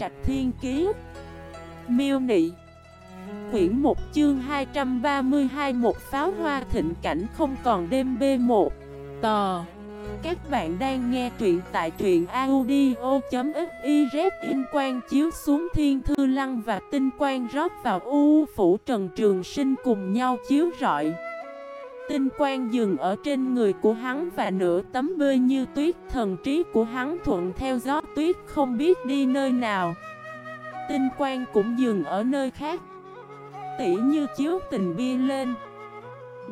Trạch Thiên Kiế Miêu Nị. Quyển 1 chương 232 Một pháo hoa thịnh cảnh không còn đêm B1 Tò. Các bạn đang nghe truyện tại truyện audio.xyz In quang chiếu xuống thiên thư lăng và tinh quang rót vào u phủ trần trường sinh cùng nhau chiếu rọi. Tinh quang dừng ở trên người của hắn và nửa tấm bơi như tuyết. Thần trí của hắn thuận theo gió tuyết, không biết đi nơi nào. Tinh quang cũng dừng ở nơi khác. Tỉ như chiếu tình bia lên.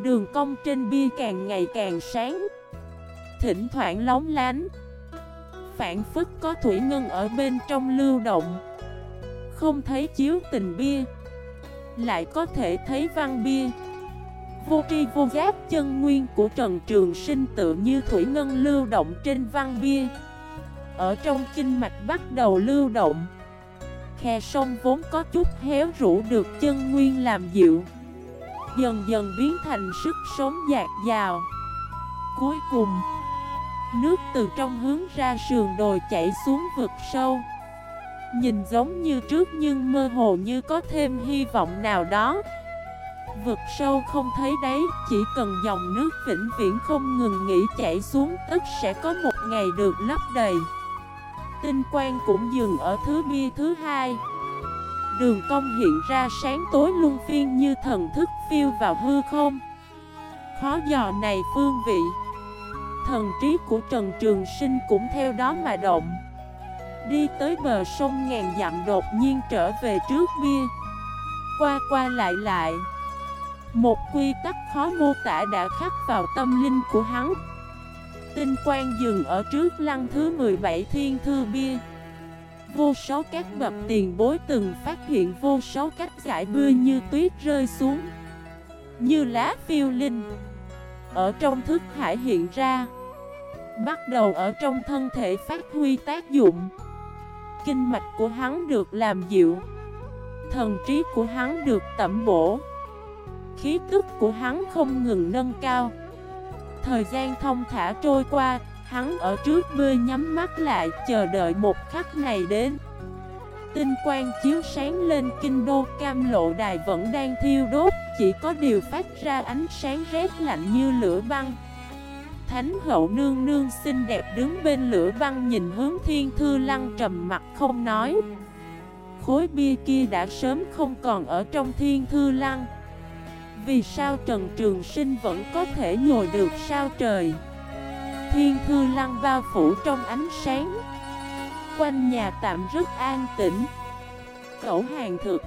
Đường cong trên bia càng ngày càng sáng. Thỉnh thoảng lóng lánh. Phản phức có thủy ngân ở bên trong lưu động. Không thấy chiếu tình bia. Lại có thể thấy văn bia. Vô tri vô giác chân nguyên của Trần Trường Sinh tự như thủy ngân lưu động trên văn bia. Ở trong kinh mạch bắt đầu lưu động. Khe sông vốn có chút héo rũ được chân nguyên làm dịu. Dần dần biến thành sức sống dạt dào. Cuối cùng, Nước từ trong hướng ra sườn đồi chảy xuống vực sâu. Nhìn giống như trước nhưng mơ hồ như có thêm hy vọng nào đó. Vực sâu không thấy đấy, chỉ cần dòng nước vĩnh viễn không ngừng nghỉ chảy xuống tất sẽ có một ngày được lấp đầy. Tinh quang cũng dừng ở thứ bia thứ hai. Đường cong hiện ra sáng tối luân phiên như thần thức phiêu vào hư không. Khó dò này phương vị. Thần trí của Trần Trường Sinh cũng theo đó mà động. Đi tới bờ sông ngàn dặm đột nhiên trở về trước bia. Qua qua lại lại một quy tắc khó mô tả đã khắc vào tâm linh của hắn. Tinh quang dừng ở trước lăng thứ 17 thiên thư bia. Vô số các bậc tiền bối từng phát hiện vô số cách giải bưa như tuyết rơi xuống, Như lá phiêu linh. Ở trong thức hải hiện ra, Bắt đầu ở trong thân thể phát huy tác dụng. Kinh mạch của hắn được làm dịu, Thần trí của hắn được tẩm bổ khí tức của hắn không ngừng nâng cao. Thời gian thông thả trôi qua, Hắn ở trước bơi nhắm mắt lại, chờ đợi một khắc này đến. Tinh quang chiếu sáng lên, kinh đô cam lộ đài vẫn đang thiêu đốt, Chỉ có điều phát ra ánh sáng rét lạnh như lửa băng. Thánh hậu nương nương xinh đẹp đứng bên lửa băng nhìn hướng thiên thư lăng trầm mặt không nói. Khối bia kia đã sớm không còn ở trong thiên thư lăng vì sao Trần Trường Sinh vẫn có thể nhồi được sao trời? Thiên thư lăng bao phủ trong ánh sáng. Quanh nhà tạm rất an tĩnh. Cẩu hàng thực.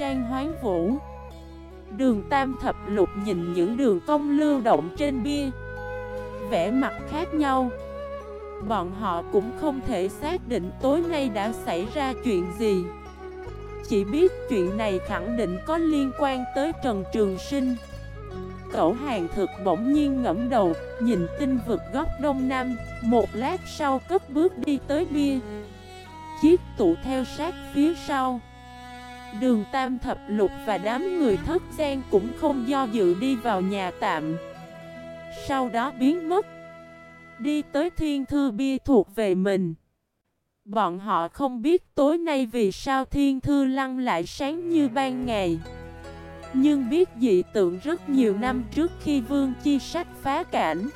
Trang hoán vũ. Đường tam thập lục nhìn những đường cong lưu động trên bia. Vẽ mặt khác nhau. Bọn họ cũng không thể xác định tối nay đã xảy ra chuyện gì chỉ biết chuyện này khẳng định có liên quan tới Trần Trường Sinh. Cậu hàng thực bỗng nhiên ngẫm đầu, Nhìn tinh vực góc đông nam, Một lát sau cất bước đi tới bia. Chiếc tụ theo sát phía sau. Đường Tam Thập Lục và đám người thất gian cũng không do dự đi vào nhà tạm. Sau đó biến mất. Đi tới thiên thư bia thuộc về mình. Bọn họ không biết tối nay vì sao thiên thư lăng lại sáng như ban ngày. Nhưng biết dị tượng rất nhiều năm trước khi vương chi sách phá cảnh.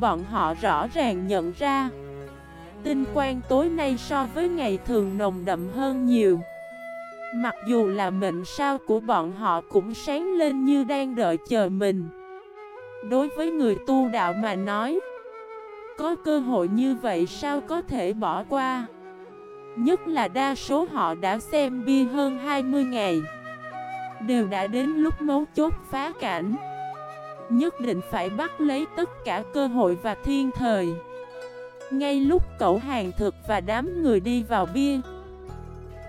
Bọn họ rõ ràng nhận ra, Tinh quang tối nay so với ngày thường nồng đậm hơn nhiều. Mặc dù là mệnh sao của bọn họ cũng sáng lên như đang đợi chờ mình. Đối với người tu đạo mà nói có cơ hội như vậy sao có thể bỏ qua? Nhất là đa số họ đã xem bia hơn 20 ngày. Đều đã đến lúc mấu chốt phá cảnh. Nhất định phải bắt lấy tất cả cơ hội và thiên thời. Ngay lúc cậu hàng thực và đám người đi vào bia,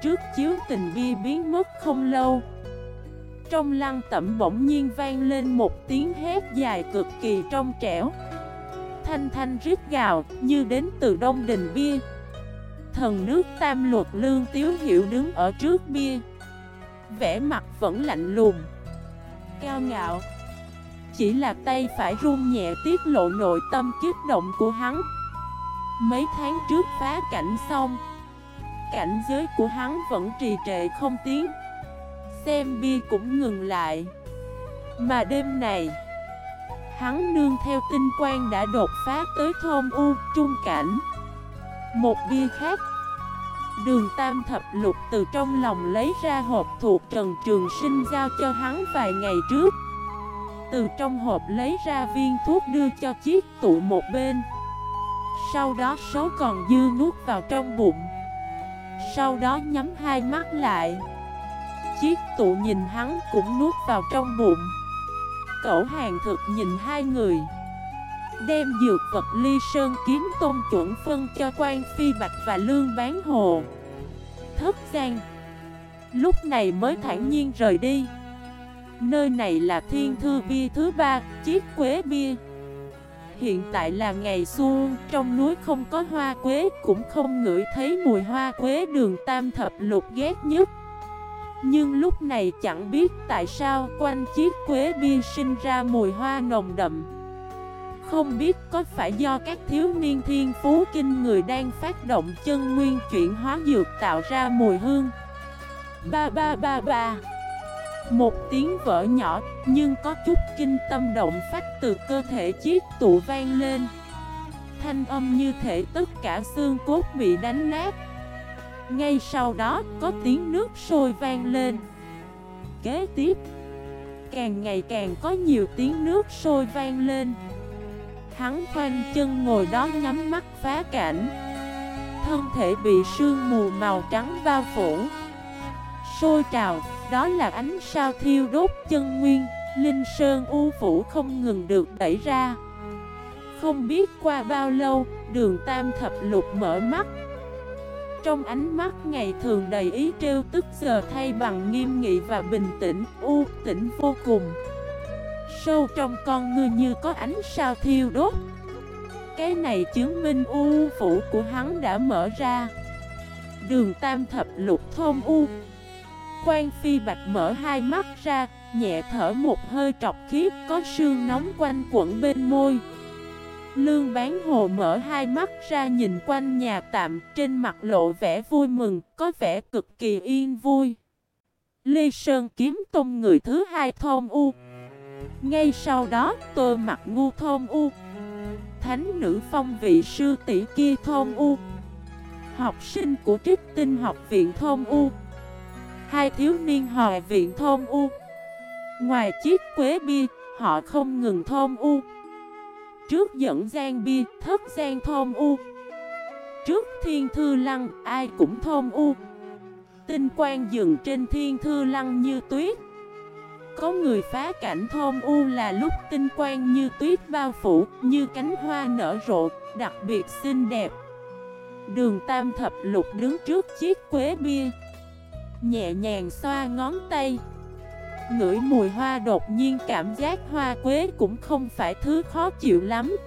Trước chiếu tình bia biến mất không lâu, Trong lăng tẩm bỗng nhiên vang lên một tiếng hét dài cực kỳ trong trẻo thanh thanh rít gào như đến từ đông đình bia. Thần nước tam luật lương tiếu Hiệu đứng ở trước bia. Vẻ mặt vẫn lạnh lùng, Cao ngạo. Chỉ là tay phải run nhẹ tiết lộ nội tâm kiếp động của hắn. Mấy tháng trước phá cảnh xong, cảnh giới của hắn vẫn trì trệ không tiến. Xem bia cũng ngừng lại. Mà đêm này Hắn nương theo tinh quang đã đột phá tới thôn U trung cảnh. Một bia khác, Đường tam thập lục từ trong lòng lấy ra hộp thuộc Trần Trường Sinh giao cho hắn vài ngày trước. Từ trong hộp lấy ra viên thuốc đưa cho chiếc tụ một bên. Sau đó số còn dư nuốt vào trong bụng. Sau đó nhắm hai mắt lại. Chiếc tụ nhìn hắn cũng nuốt vào trong bụng. Cậu hàng thực nhìn hai người. Đem dược vật ly sơn kiếm tôn chuẩn phân cho quan phi bạch và lương bán hồ. Thất gian. Lúc này mới thản nhiên rời đi. Nơi này là thiên thư bia thứ ba, chiếc quế bia. Hiện tại là ngày xuân, trong núi không có hoa quế Cũng không ngửi thấy mùi hoa quế đường tam thập lục ghét nhất. Nhưng lúc này chẳng biết tại sao quanh chiếc quế bia sinh ra mùi hoa nồng đậm. Không biết có phải do các thiếu niên thiên phú kinh người đang phát động chân nguyên chuyển hóa dược tạo ra mùi hương. Ba ba ba ba. Một tiếng vỡ nhỏ, nhưng có chút kinh tâm động phát từ cơ thể chiếc tụ vang lên. Thanh âm như thể tất cả xương cốt bị đánh nát. Ngay sau đó có tiếng nước sôi vang lên. Kế tiếp Càng ngày càng có nhiều tiếng nước sôi vang lên. Hắn khoanh chân ngồi đó nhắm mắt phá cảnh. Thân thể bị sương mù màu trắng bao phủ. Sôi trào, đó là ánh sao thiêu đốt chân nguyên Linh Sơn U Phủ không ngừng được đẩy ra. Không biết qua bao lâu, đường Tam Thập Lục mở mắt. Trong ánh mắt ngày thường đầy ý trêu tức giờ thay bằng nghiêm nghị và bình tĩnh, u tĩnh vô cùng. Sâu trong con ngươi như có ánh sao thiêu đốt. Cái này chứng minh u phủ của hắn đã mở ra. Đường tam thập lục thôn u. Quan phi bạch mở hai mắt ra Nhẹ thở một hơi trọc khiếp Có sương nóng quanh quẩn bên môi. Lương bán hồ mở hai mắt ra nhìn quanh nhà tạm, Trên mặt lộ vẻ vui mừng, Có vẻ cực kỳ yên vui. Lê Sơn kiếm tung người thứ hai thôn u. Ngay sau đó tôi mặc ngu thôn u. Thánh nữ phong vị sư tỷ kia thôn u. Học sinh của trích tinh học viện thôn u. Hai thiếu niên hòa viện thôn u. Ngoài chiếc quế bia, Họ không ngừng thôn u. Trước dẫn gian bia Thất gian thôn u Trước thiên thư lăng Ai cũng thôn u Tinh quang dừng trên thiên thư lăng như tuyết có người phá cảnh thôn U là lúc tinh quang như tuyết bao phủ, như cánh hoa nở rộ, đặc biệt xinh đẹp. Đường Tam Thập Lục đứng trước chiếc quế bia, nhẹ nhàng xoa ngón tay. Ngửi mùi hoa đột nhiên cảm giác hoa quế cũng không phải thứ khó chịu lắm.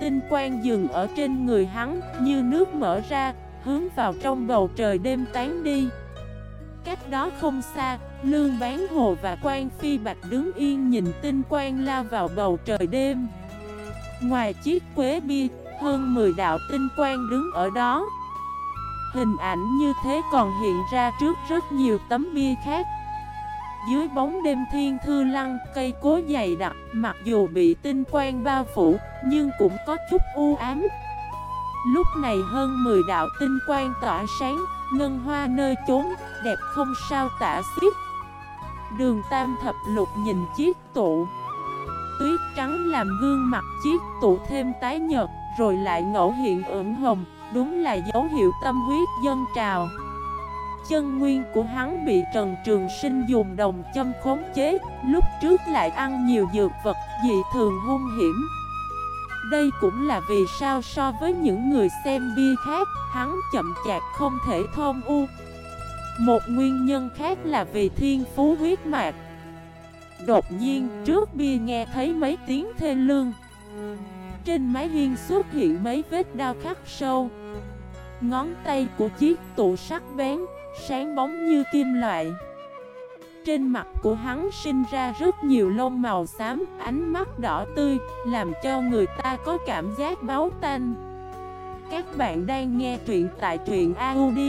Tinh quang dừng ở trên người hắn như nước mở ra, hướng vào trong bầu trời đêm tán đi. Cách đó không xa, Lương Bán Hồ và Quan Phi Bạch đứng yên nhìn tinh quang la vào bầu trời đêm Ngoài chiếc quế bia, hơn 10 đạo tinh quang đứng ở đó Hình ảnh như thế còn hiện ra trước rất nhiều tấm bia khác dưới bóng đêm thiên thư lăng, cây cối dày đặc Mặc dù bị tinh quang bao phủ, nhưng cũng có chút u ám. Lúc này hơn 10 đạo tinh quang tỏa sáng Ngân hoa nơi chốn, đẹp không sao tả xiết. Đường tam thập lục nhìn chiếc tụ. Tuyết trắng làm gương mặt chiếc tụ thêm tái nhợt Rồi lại ngẫu hiện ửng hồng Đúng là dấu hiệu tâm huyết dân trào. Chân nguyên của hắn bị Trần Trường Sinh dùng đồng châm khống chế Lúc trước lại ăn nhiều dược vật dị thường hung hiểm đây cũng là vì sao so với những người xem bia khác, hắn chậm chạp không thể thông u. Một nguyên nhân khác là vì thiên phú huyết mạch. Đột nhiên, trước bia nghe thấy mấy tiếng thê lương. Trên mái hiên xuất hiện mấy vết đau khắc sâu. Ngón tay của chiếc tụ sắc bén, sáng bóng như kim loại. Trên mặt của hắn sinh ra rất nhiều lông màu xám, ánh mắt đỏ tươi, làm cho người ta có cảm giác máu tanh. Các bạn đang nghe truyện tại truyện audio.fif